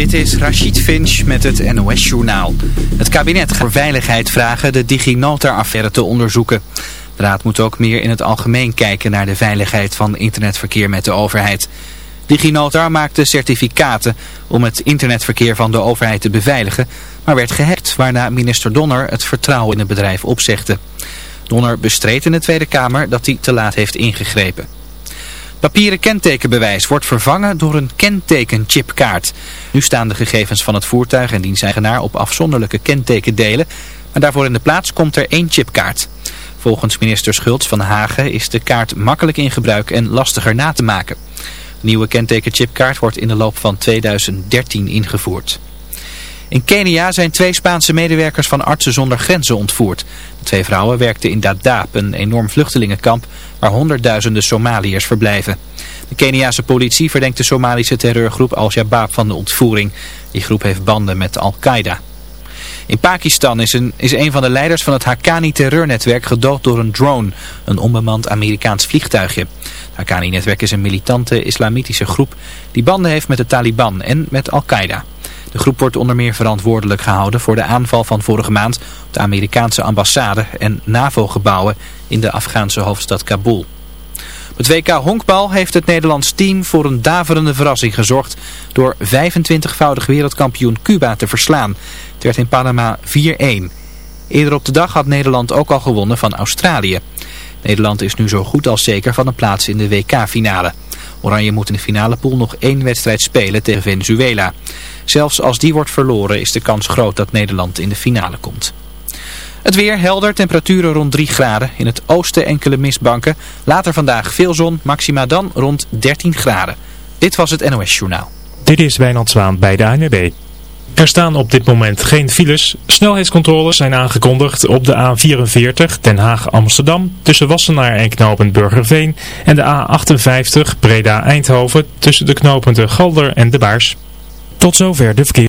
Dit is Rachid Finch met het NOS-journaal. Het kabinet gaat voor veiligheid vragen de DigiNotar-affaire te onderzoeken. De raad moet ook meer in het algemeen kijken naar de veiligheid van internetverkeer met de overheid. DigiNotar maakte certificaten om het internetverkeer van de overheid te beveiligen, maar werd gehackt waarna minister Donner het vertrouwen in het bedrijf opzegde. Donner bestreed in de Tweede Kamer dat hij te laat heeft ingegrepen. Papieren kentekenbewijs wordt vervangen door een kentekenchipkaart. Nu staan de gegevens van het voertuig en diensteigenaar op afzonderlijke kentekendelen, maar daarvoor in de plaats komt er één chipkaart. Volgens minister Schultz van Hagen is de kaart makkelijk in gebruik en lastiger na te maken. De nieuwe kentekenchipkaart wordt in de loop van 2013 ingevoerd. In Kenia zijn twee Spaanse medewerkers van Artsen zonder Grenzen ontvoerd. De twee vrouwen werkten in Dadaab, een enorm vluchtelingenkamp waar honderdduizenden Somaliërs verblijven. De Keniaanse politie verdenkt de Somalische terreurgroep Al-Shabaab van de ontvoering. Die groep heeft banden met Al-Qaeda. In Pakistan is een, is een van de leiders van het Haqqani-terreurnetwerk gedood door een drone, een onbemand Amerikaans vliegtuigje. Het Haqqani-netwerk is een militante islamitische groep die banden heeft met de Taliban en met Al-Qaeda. De groep wordt onder meer verantwoordelijk gehouden voor de aanval van vorige maand op de Amerikaanse ambassade en NAVO-gebouwen in de Afghaanse hoofdstad Kabul. Het WK Honkbal heeft het Nederlands team voor een daverende verrassing gezorgd door 25-voudig wereldkampioen Cuba te verslaan. Het werd in Panama 4-1. Eerder op de dag had Nederland ook al gewonnen van Australië. Nederland is nu zo goed als zeker van een plaats in de WK-finale. Oranje moet in de finale pool nog één wedstrijd spelen tegen Venezuela. Zelfs als die wordt verloren is de kans groot dat Nederland in de finale komt. Het weer helder, temperaturen rond 3 graden. In het oosten enkele mistbanken. Later vandaag veel zon, maxima dan rond 13 graden. Dit was het NOS Journaal. Dit is Wijnand Zwaan bij de ANWB. Er staan op dit moment geen files. Snelheidscontroles zijn aangekondigd op de A44 Den Haag-Amsterdam tussen Wassenaar en knooppunt Burgerveen en de A58 Breda-Eindhoven tussen de knooppunten Galder en De Baars. Tot zover de verkeer.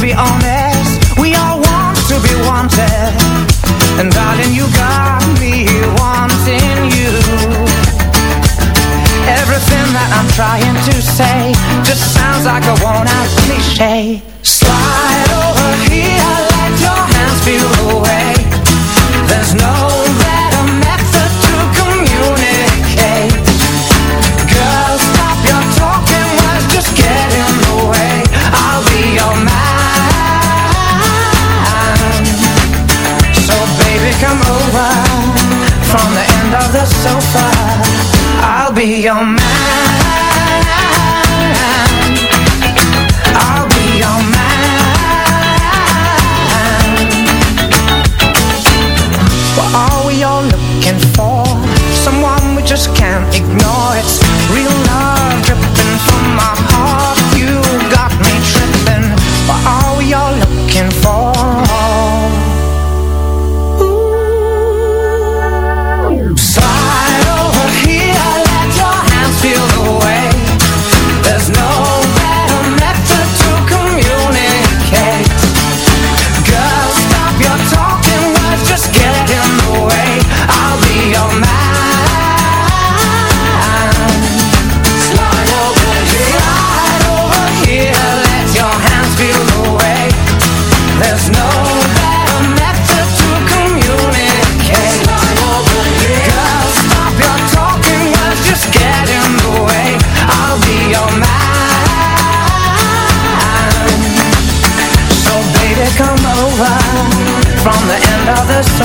Be honest, we all want to be wanted. And darling, you got me wanting you. Everything that I'm trying to say Just sounds like a worn-out cliche. your mind.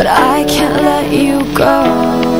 But I can't let you go.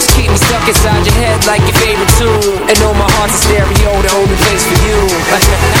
Stuck inside your head like your favorite tune. And know my heart's a stereo, the only place for you.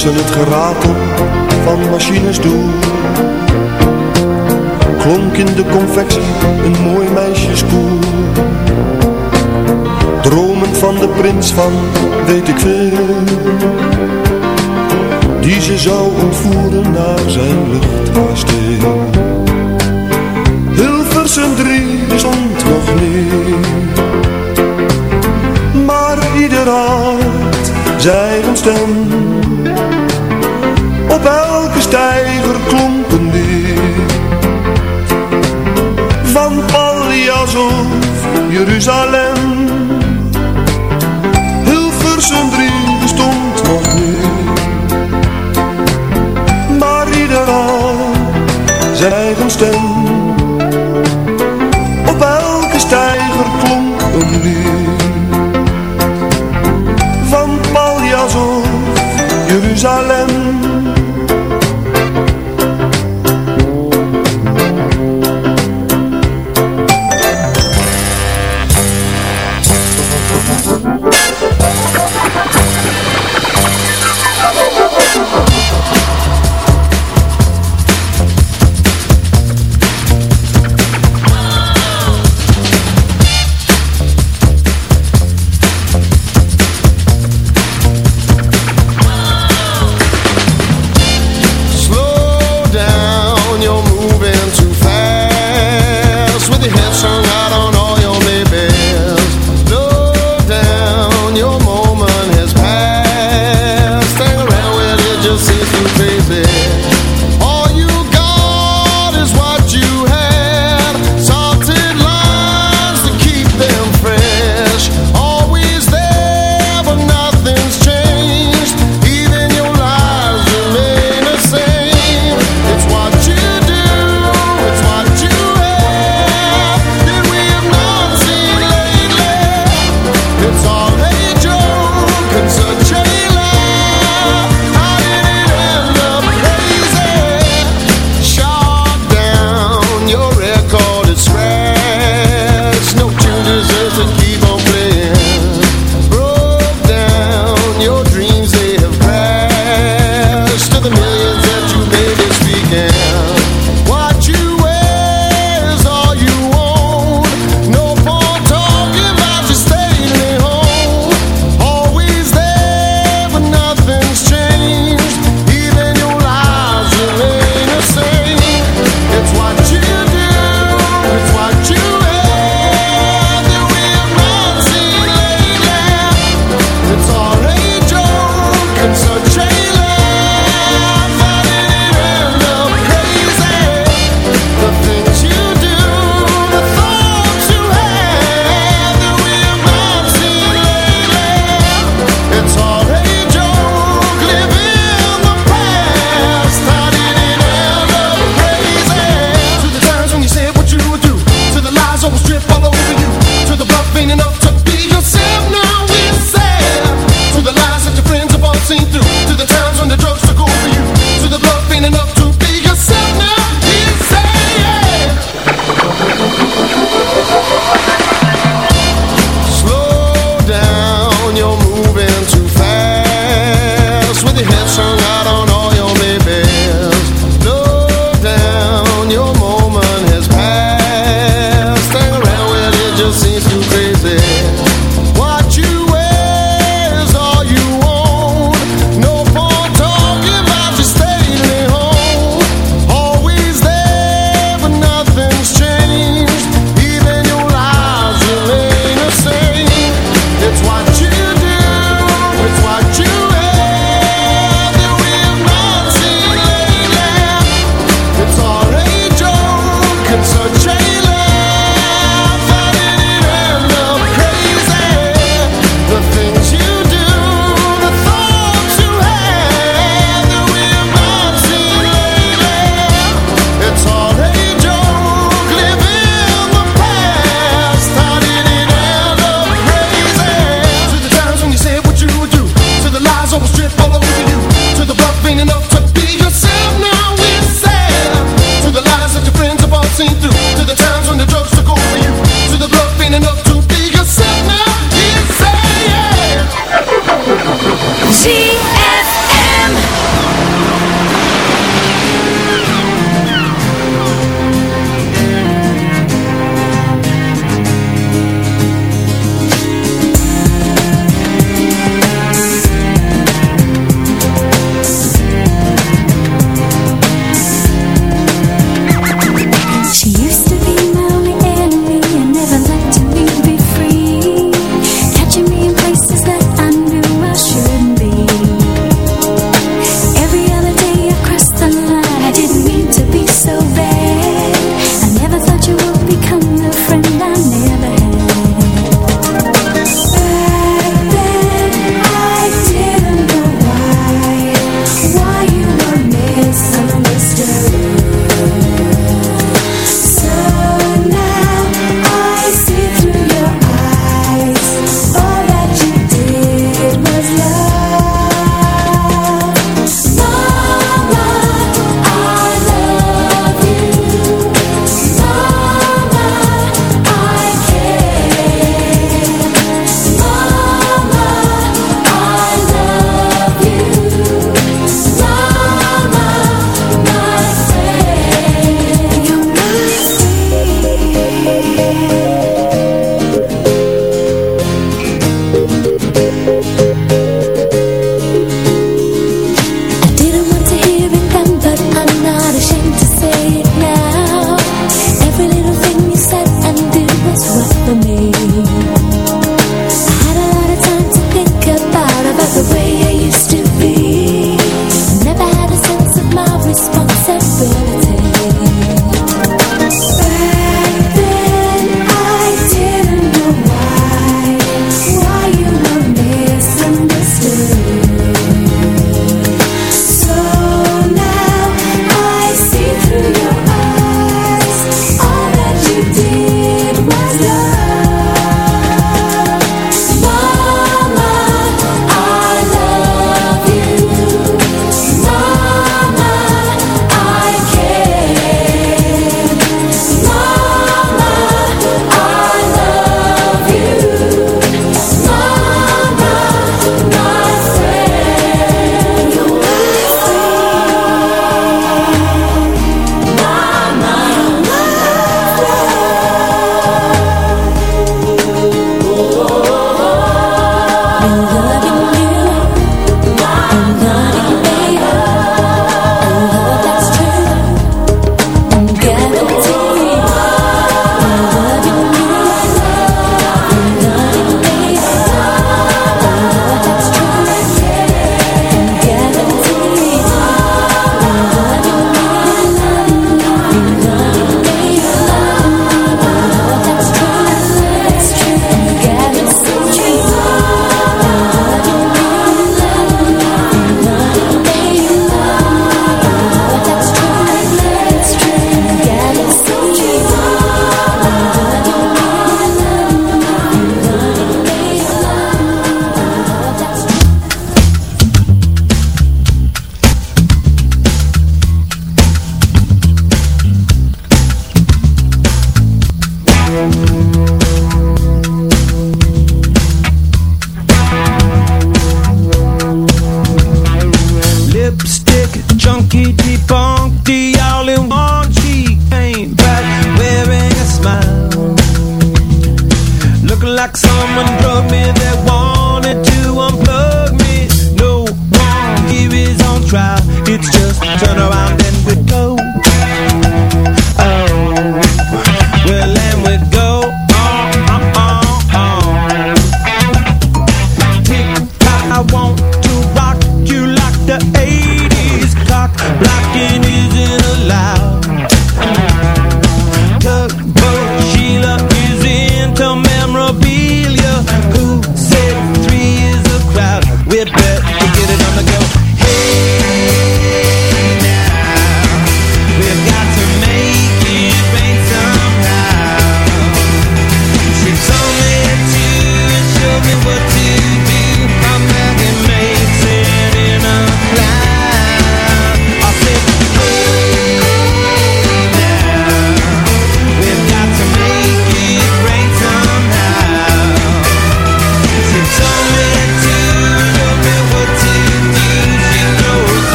Tussen het geratel van machines doen Klonk in de confectie een mooi meisjeskoel Dromen van de prins van weet ik veel Die ze zou ontvoeren naar zijn luchtkasteel. Hilversum drie stond nog niet Maar ieder had zijn stem op elke stijger klonk een neer. Van Pallias of Jeruzalem, Hilversum drie stond nog niet. Maar ieder had zijn eigen stem, op elke steiger klonk een neer. Van Pallias of Jeruzalem.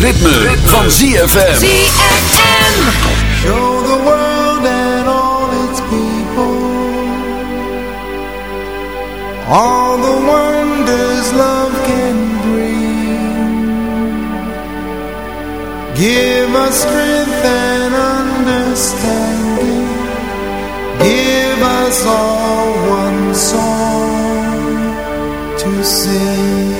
ritme, ritme. van ZFM. ZFM. Show the world and all its people. All the wonders love can bring. Give us strength and understanding. Give us all one song to sing.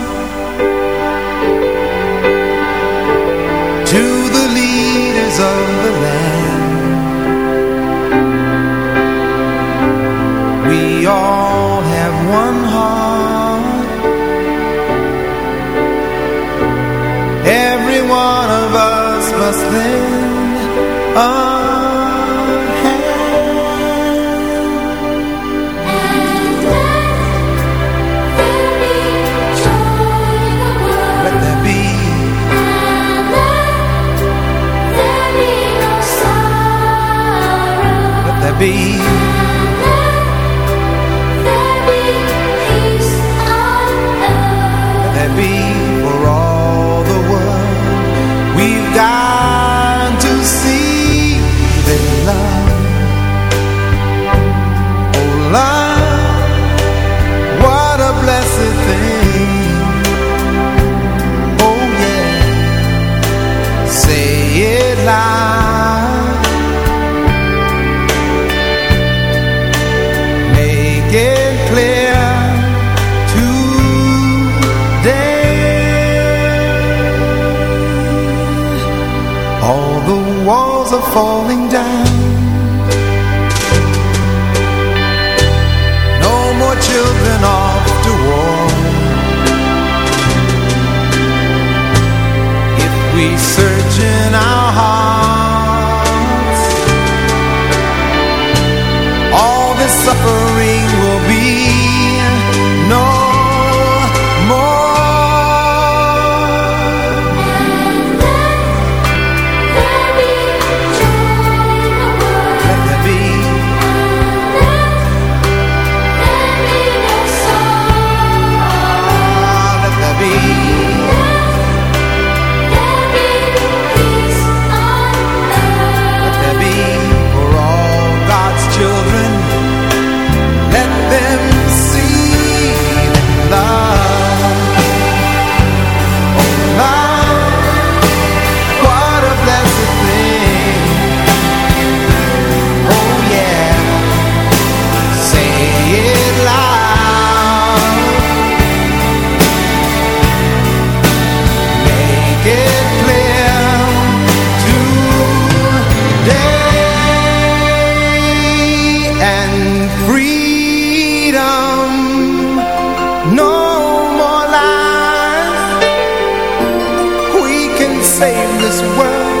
all have one heart. Every one of us must lend a hand. Let there be Let there be save this world.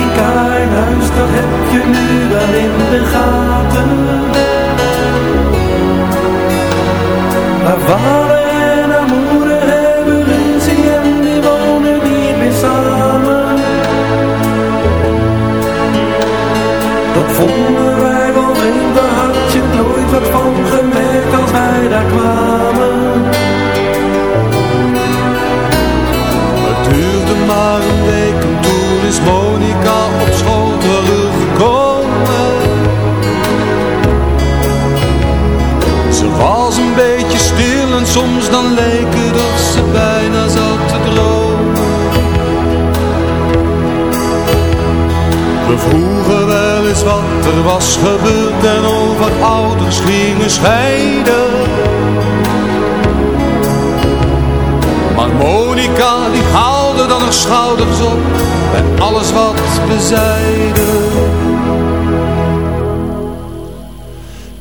mijn huis, dat heb je nu wel in de gaten. Haar vader en haar moeder hebben ruzie en die wonen niet meer samen. Dat vonden wij wel in, daar had je nooit wat van gemerkt als wij daar kwamen. Het duurde maar een week een toen is. Soms dan leken het ze bijna zat te dromen. We vroegen wel eens wat er was gebeurd En over ouders gingen scheiden. Maar Monica die haalde dan haar schouders op en alles wat we zeiden.